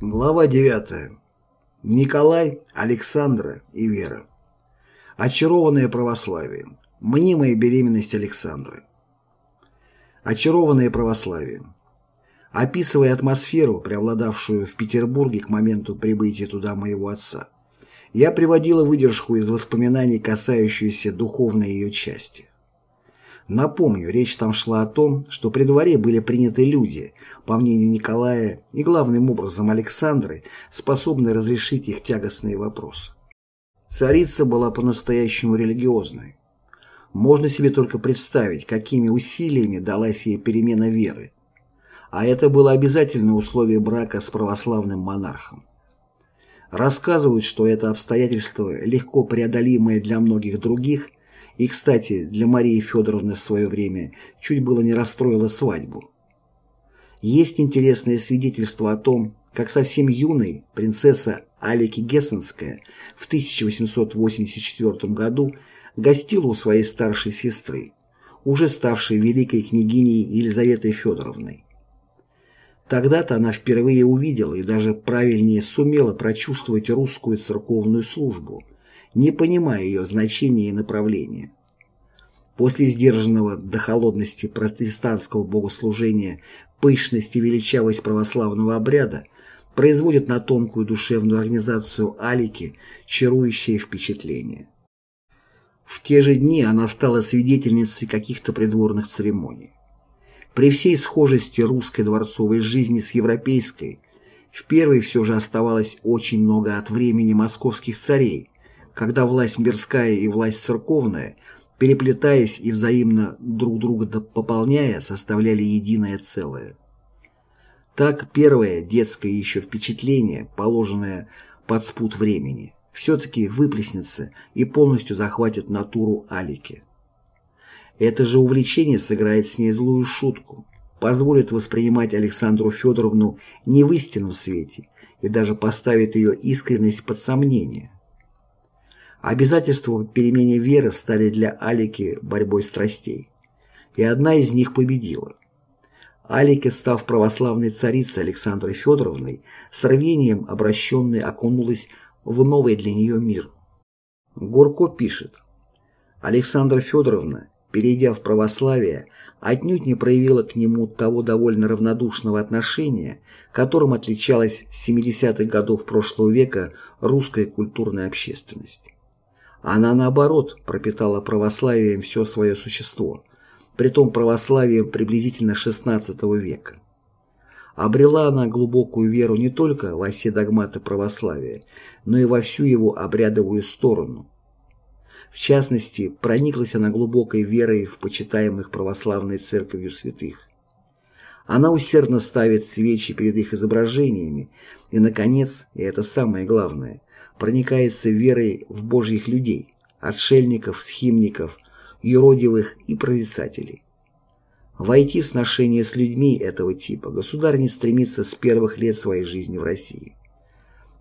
Глава 9. Николай, Александра и Вера. Очарованное православием. Мнимая беременность Александры. Очарованное православием. Описывая атмосферу, преобладавшую в Петербурге к моменту прибытия туда моего отца, я приводила выдержку из воспоминаний, касающуюся духовной ее части. Напомню, речь там шла о том, что при дворе были приняты люди, по мнению Николая и главным образом Александры, способные разрешить их тягостные вопросы. Царица была по-настоящему религиозной. Можно себе только представить, какими усилиями далась ей перемена веры. А это было обязательное условие брака с православным монархом. Рассказывают, что это обстоятельство, легко преодолимое для многих других, и, кстати, для Марии Федоровны в свое время чуть было не расстроила свадьбу. Есть интересное свидетельство о том, как совсем юной принцесса Алики Гессенская в 1884 году гостила у своей старшей сестры, уже ставшей великой княгиней Елизаветой Федоровной. Тогда-то она впервые увидела и даже правильнее сумела прочувствовать русскую церковную службу – не понимая ее значения и направления. После сдержанного до холодности протестантского богослужения пышность и величавость православного обряда производят на тонкую душевную организацию Алики чарующее впечатление. В те же дни она стала свидетельницей каких-то придворных церемоний. При всей схожести русской дворцовой жизни с европейской, в первой все же оставалось очень много от времени московских царей, когда власть мирская и власть церковная, переплетаясь и взаимно друг друга пополняя, составляли единое целое. Так первое детское еще впечатление, положенное под спут времени, все-таки выплеснется и полностью захватит натуру Алики. Это же увлечение сыграет с ней злую шутку, позволит воспринимать Александру Федоровну не в истинном свете и даже поставит ее искренность под сомнение. Обязательства перемене веры стали для Алики борьбой страстей. И одна из них победила. Алике, став православной царицей Александрой Федоровной, с рвением обращенной окунулась в новый для нее мир. Горко пишет. Александра Федоровна, перейдя в православие, отнюдь не проявила к нему того довольно равнодушного отношения, которым отличалась с 70-х годов прошлого века русская культурная общественность. Она, наоборот, пропитала православием все свое существо, притом православием приблизительно XVI века. Обрела она глубокую веру не только во все догматы православия, но и во всю его обрядовую сторону. В частности, прониклась она глубокой верой в почитаемых православной церковью святых. Она усердно ставит свечи перед их изображениями и, наконец, и это самое главное, проникается верой в божьих людей, отшельников, схимников, юродивых и прорицателей. Войти в сношение с людьми этого типа государь не стремится с первых лет своей жизни в России.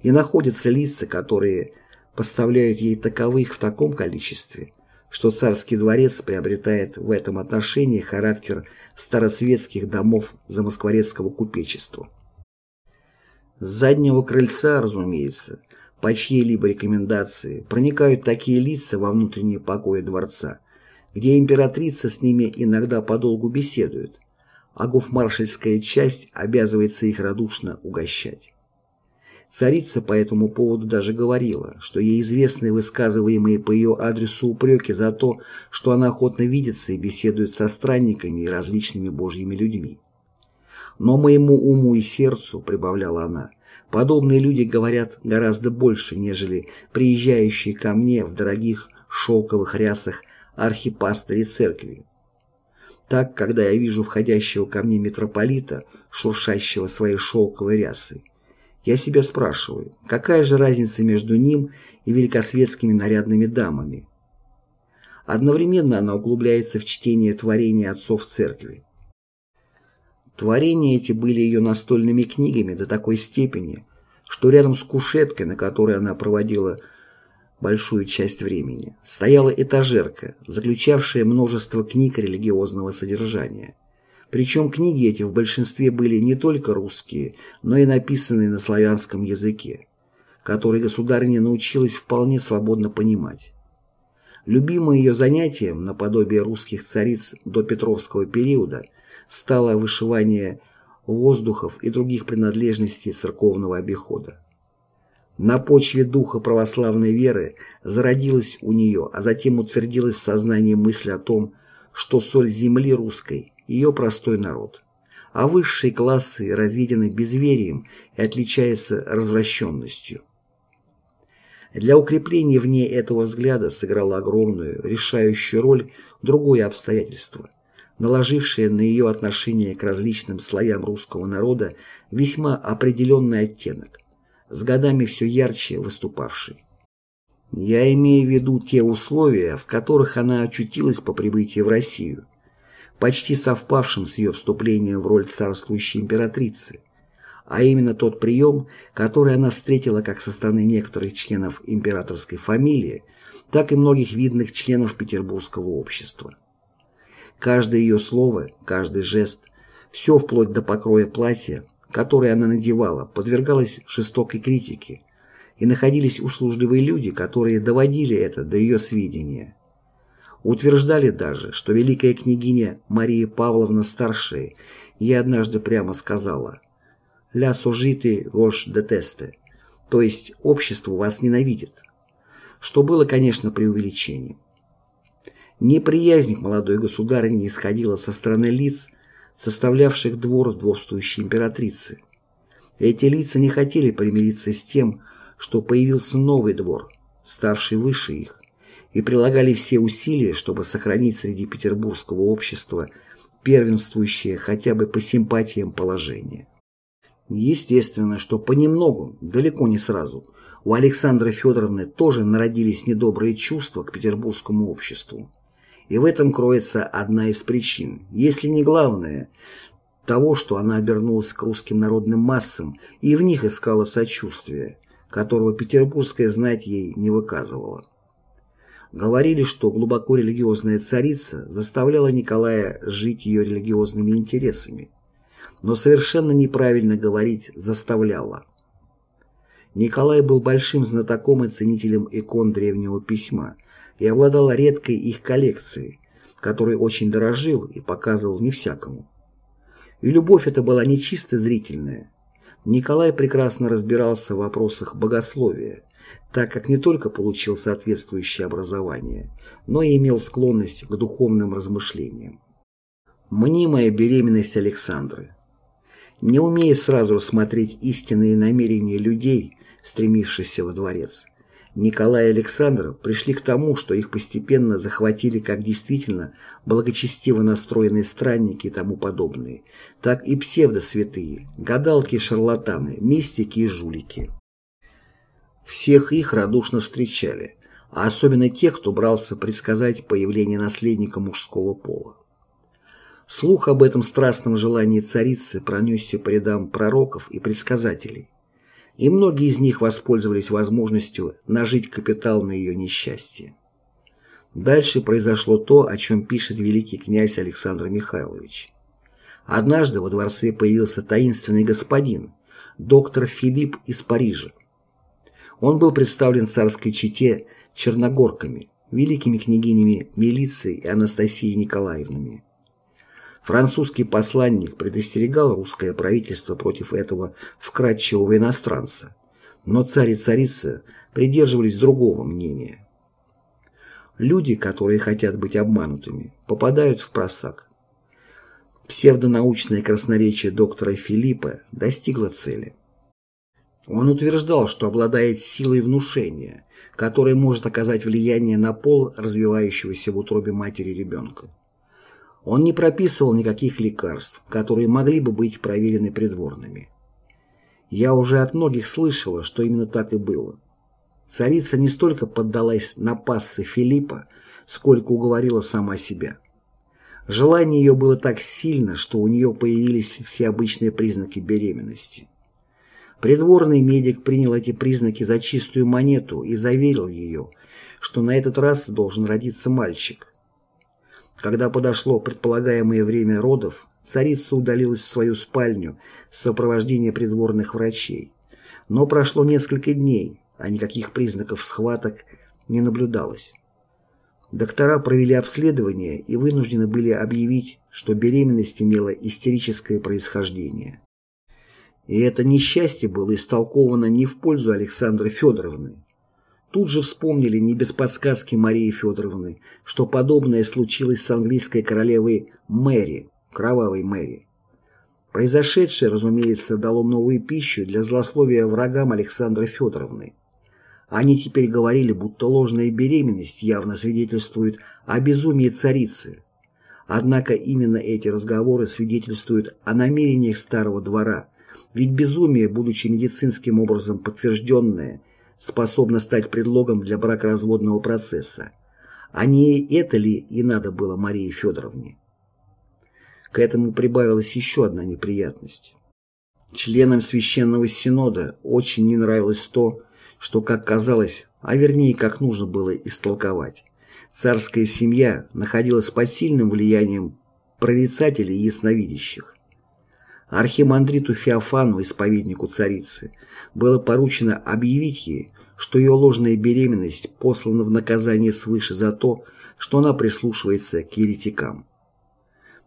И находятся лица, которые поставляют ей таковых в таком количестве, что царский дворец приобретает в этом отношении характер староцветских домов замоскворецкого купечества. С заднего крыльца, разумеется, по чьей-либо рекомендации проникают такие лица во внутренние покои дворца, где императрица с ними иногда подолгу беседует, а гофмаршальская часть обязывается их радушно угощать. Царица по этому поводу даже говорила, что ей известны высказываемые по ее адресу упреки за то, что она охотно видится и беседует со странниками и различными божьими людьми. Но моему уму и сердцу, прибавляла она, — Подобные люди говорят гораздо больше, нежели приезжающие ко мне в дорогих шелковых рясах архипастыри церкви. Так, когда я вижу входящего ко мне митрополита, шуршащего своей шелковой рясой, я себя спрашиваю, какая же разница между ним и великосветскими нарядными дамами? Одновременно она углубляется в чтение творений отцов церкви. Творения эти были ее настольными книгами до такой степени, что рядом с кушеткой, на которой она проводила большую часть времени, стояла этажерка, заключавшая множество книг религиозного содержания. Причем книги эти в большинстве были не только русские, но и написанные на славянском языке, который государыня научилась вполне свободно понимать. Любимым ее занятием, наподобие русских цариц до Петровского периода, стало вышивание воздухов и других принадлежностей церковного обихода. На почве духа православной веры зародилась у нее, а затем утвердилась в сознании мысль о том, что соль земли русской – ее простой народ, а высшие классы разведены безверием и отличаются развращенностью. Для укрепления в ней этого взгляда сыграло огромную, решающую роль другое обстоятельство, наложившее на ее отношение к различным слоям русского народа весьма определенный оттенок с годами все ярче выступавший. Я имею в виду те условия, в которых она очутилась по прибытии в Россию, почти совпавшим с ее вступлением в роль царствующей императрицы, а именно тот прием, который она встретила как со стороны некоторых членов императорской фамилии, так и многих видных членов петербургского общества. Каждое ее слово, каждый жест, все вплоть до покроя платья, которое она надевала, подвергалось жестокой критике, и находились услужливые люди, которые доводили это до ее сведения. Утверждали даже, что великая княгиня Мария Павловна Старшая ей однажды прямо сказала «Ля сужиты вош детесте», то есть «общество вас ненавидит», что было, конечно, преувеличением. Неприязнь к молодой государыне исходила со стороны лиц, составлявших двор вдовствующей императрицы. Эти лица не хотели примириться с тем, что появился новый двор, ставший выше их, и прилагали все усилия, чтобы сохранить среди петербургского общества первенствующее хотя бы по симпатиям положение. Естественно, что понемногу, далеко не сразу, у Александры Федоровны тоже народились недобрые чувства к петербургскому обществу. И в этом кроется одна из причин, если не главная, того, что она обернулась к русским народным массам и в них искала сочувствия, которого петербургская знать ей не выказывала. Говорили, что глубоко религиозная царица заставляла Николая жить ее религиозными интересами, но совершенно неправильно говорить «заставляла». Николай был большим знатоком и ценителем икон древнего письма, и обладал редкой их коллекцией, которой очень дорожил и показывал не всякому. И любовь эта была не чисто зрительная. Николай прекрасно разбирался в вопросах богословия, так как не только получил соответствующее образование, но и имел склонность к духовным размышлениям. Мнимая беременность Александры. Не умея сразу рассмотреть истинные намерения людей, стремившихся во дворец, Николай и Александр пришли к тому, что их постепенно захватили как действительно благочестиво настроенные странники и тому подобные, так и псевдосвятые, гадалки шарлатаны, мистики и жулики. Всех их радушно встречали, а особенно тех, кто брался предсказать появление наследника мужского пола. Слух об этом страстном желании царицы пронесся по рядам пророков и предсказателей и многие из них воспользовались возможностью нажить капитал на ее несчастье. Дальше произошло то, о чем пишет великий князь Александр Михайлович. Однажды во дворце появился таинственный господин, доктор Филипп из Парижа. Он был представлен царской чете черногорками, великими княгинями Милицией и Анастасией Николаевнами. Французский посланник предостерегал русское правительство против этого вкрадчивого иностранца, но царь и царица придерживались другого мнения. Люди, которые хотят быть обманутыми, попадают в просак. Псевдонаучное красноречие доктора Филиппа достигло цели. Он утверждал, что обладает силой внушения, которая может оказать влияние на пол развивающегося в утробе матери ребенка. Он не прописывал никаких лекарств, которые могли бы быть проверены придворными. Я уже от многих слышала, что именно так и было. Царица не столько поддалась на пассы Филиппа, сколько уговорила сама себя. Желание ее было так сильно, что у нее появились все обычные признаки беременности. Придворный медик принял эти признаки за чистую монету и заверил ее, что на этот раз должен родиться мальчик. Когда подошло предполагаемое время родов, царица удалилась в свою спальню в сопровождении придворных врачей. Но прошло несколько дней, а никаких признаков схваток не наблюдалось. Доктора провели обследование и вынуждены были объявить, что беременность имела истерическое происхождение. И это несчастье было истолковано не в пользу Александры Федоровны. Тут же вспомнили не без подсказки Марии Федоровны, что подобное случилось с английской королевой Мэри, кровавой Мэри. Произошедшее, разумеется, дало новую пищу для злословия врагам Александры Федоровны. Они теперь говорили, будто ложная беременность явно свидетельствует о безумии царицы. Однако именно эти разговоры свидетельствуют о намерениях старого двора, ведь безумие, будучи медицинским образом подтвержденное, способно стать предлогом для бракоразводного процесса. А не это ли и надо было Марии Федоровне? К этому прибавилась еще одна неприятность. Членам Священного Синода очень не нравилось то, что, как казалось, а вернее, как нужно было истолковать, царская семья находилась под сильным влиянием прорицателей и ясновидящих. Архимандриту Феофану, исповеднику царицы, было поручено объявить ей, что ее ложная беременность послана в наказание свыше за то, что она прислушивается к еретикам.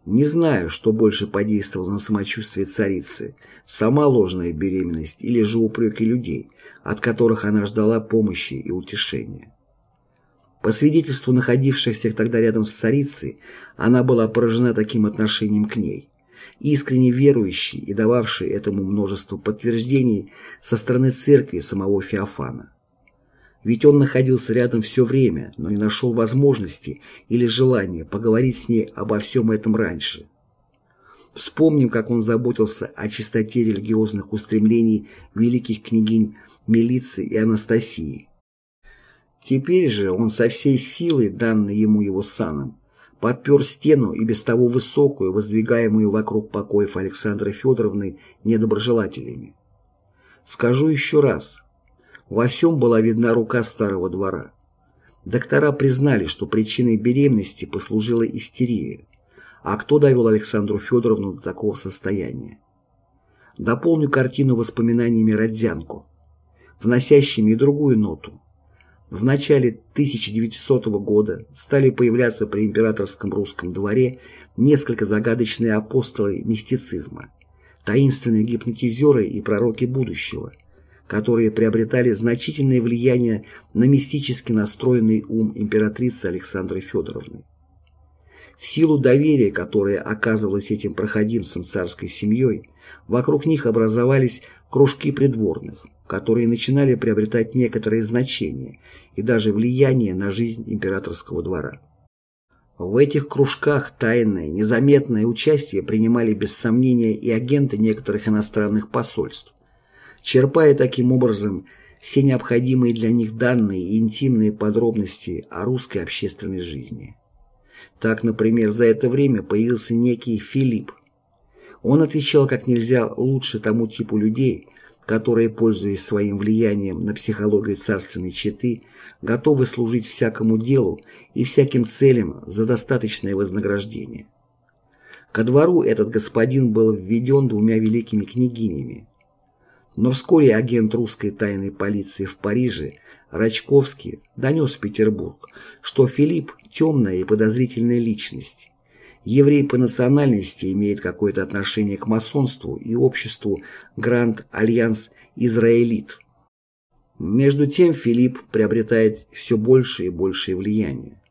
Не знаю, что больше подействовало на самочувствие царицы, сама ложная беременность или же упреки людей, от которых она ждала помощи и утешения. По свидетельству находившихся тогда рядом с царицей, она была поражена таким отношением к ней, искренне верующей и дававшей этому множество подтверждений со стороны церкви самого Феофана. Ведь он находился рядом все время, но не нашел возможности или желания поговорить с ней обо всем этом раньше. Вспомним, как он заботился о чистоте религиозных устремлений великих княгинь Милицы и Анастасии. Теперь же он со всей силы, данной ему его саном, подпер стену и без того высокую, воздвигаемую вокруг покоев Александры Федоровны недоброжелателями. Скажу еще раз, во всем была видна рука старого двора. Доктора признали, что причиной беременности послужила истерия. А кто довел Александру Федоровну до такого состояния? Дополню картину воспоминаниями Родзянко, вносящими и другую ноту. В начале 1900 года стали появляться при императорском русском дворе несколько загадочные апостолы мистицизма, таинственные гипнотизеры и пророки будущего, которые приобретали значительное влияние на мистически настроенный ум императрицы Александры Федоровны. В силу доверия, которое оказывалось этим проходимцам царской семьей, вокруг них образовались кружки придворных, которые начинали приобретать некоторое значение и даже влияние на жизнь императорского двора. В этих кружках тайное, незаметное участие принимали без сомнения и агенты некоторых иностранных посольств, черпая таким образом все необходимые для них данные и интимные подробности о русской общественной жизни. Так, например, за это время появился некий Филипп. Он отвечал как нельзя лучше тому типу людей, которые, пользуясь своим влиянием на психологию царственной четы, готовы служить всякому делу и всяким целям за достаточное вознаграждение. Ко двору этот господин был введен двумя великими княгинями. Но вскоре агент русской тайной полиции в Париже Рачковский донес в Петербург, что Филипп – темная и подозрительная личность. Еврей по национальности имеет какое-то отношение к масонству и обществу Гранд Альянс Израилит. Между тем Филипп приобретает все большее и большее влияние.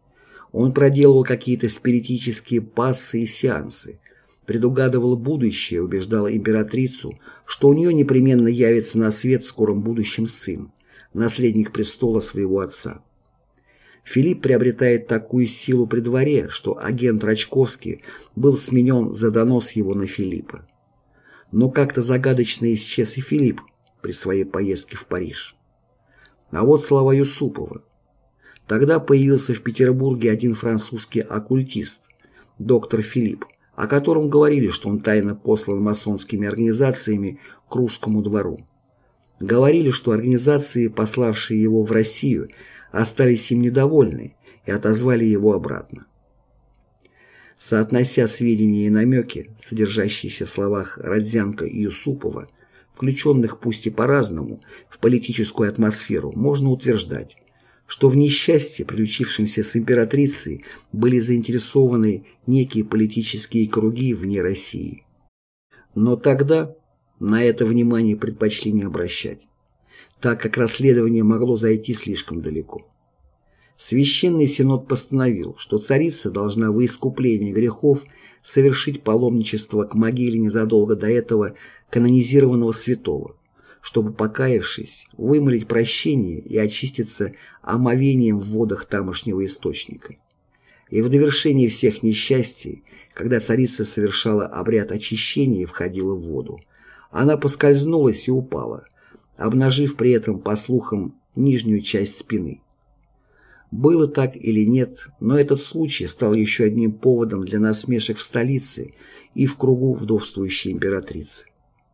Он проделывал какие-то спиритические пассы и сеансы, предугадывал будущее, убеждал императрицу, что у нее непременно явится на свет в скором будущем сын, наследник престола своего отца. Филипп приобретает такую силу при дворе, что агент Рачковский был сменен за донос его на Филиппа. Но как-то загадочно исчез и Филипп при своей поездке в Париж. А вот слова Юсупова. Тогда появился в Петербурге один французский оккультист, доктор Филипп, о котором говорили, что он тайно послан масонскими организациями к русскому двору. Говорили, что организации, пославшие его в Россию, остались им недовольны и отозвали его обратно. соотнося сведения и намеки, содержащиеся в словах Родзянко и Юсупова, включенных пусть и по-разному в политическую атмосферу, можно утверждать, что в несчастье, приключившемся с императрицей, были заинтересованы некие политические круги вне России. Но тогда на это внимание предпочли не обращать, так как расследование могло зайти слишком далеко. Священный Синод постановил, что царица должна во искупление грехов совершить паломничество к могиле незадолго до этого канонизированного святого, чтобы, покаявшись, вымолить прощение и очиститься омовением в водах тамошнего источника. И в довершении всех несчастий, когда царица совершала обряд очищения и входила в воду, она поскользнулась и упала, обнажив при этом, по слухам, нижнюю часть спины. Было так или нет, но этот случай стал еще одним поводом для насмешек в столице и в кругу вдовствующей императрицы.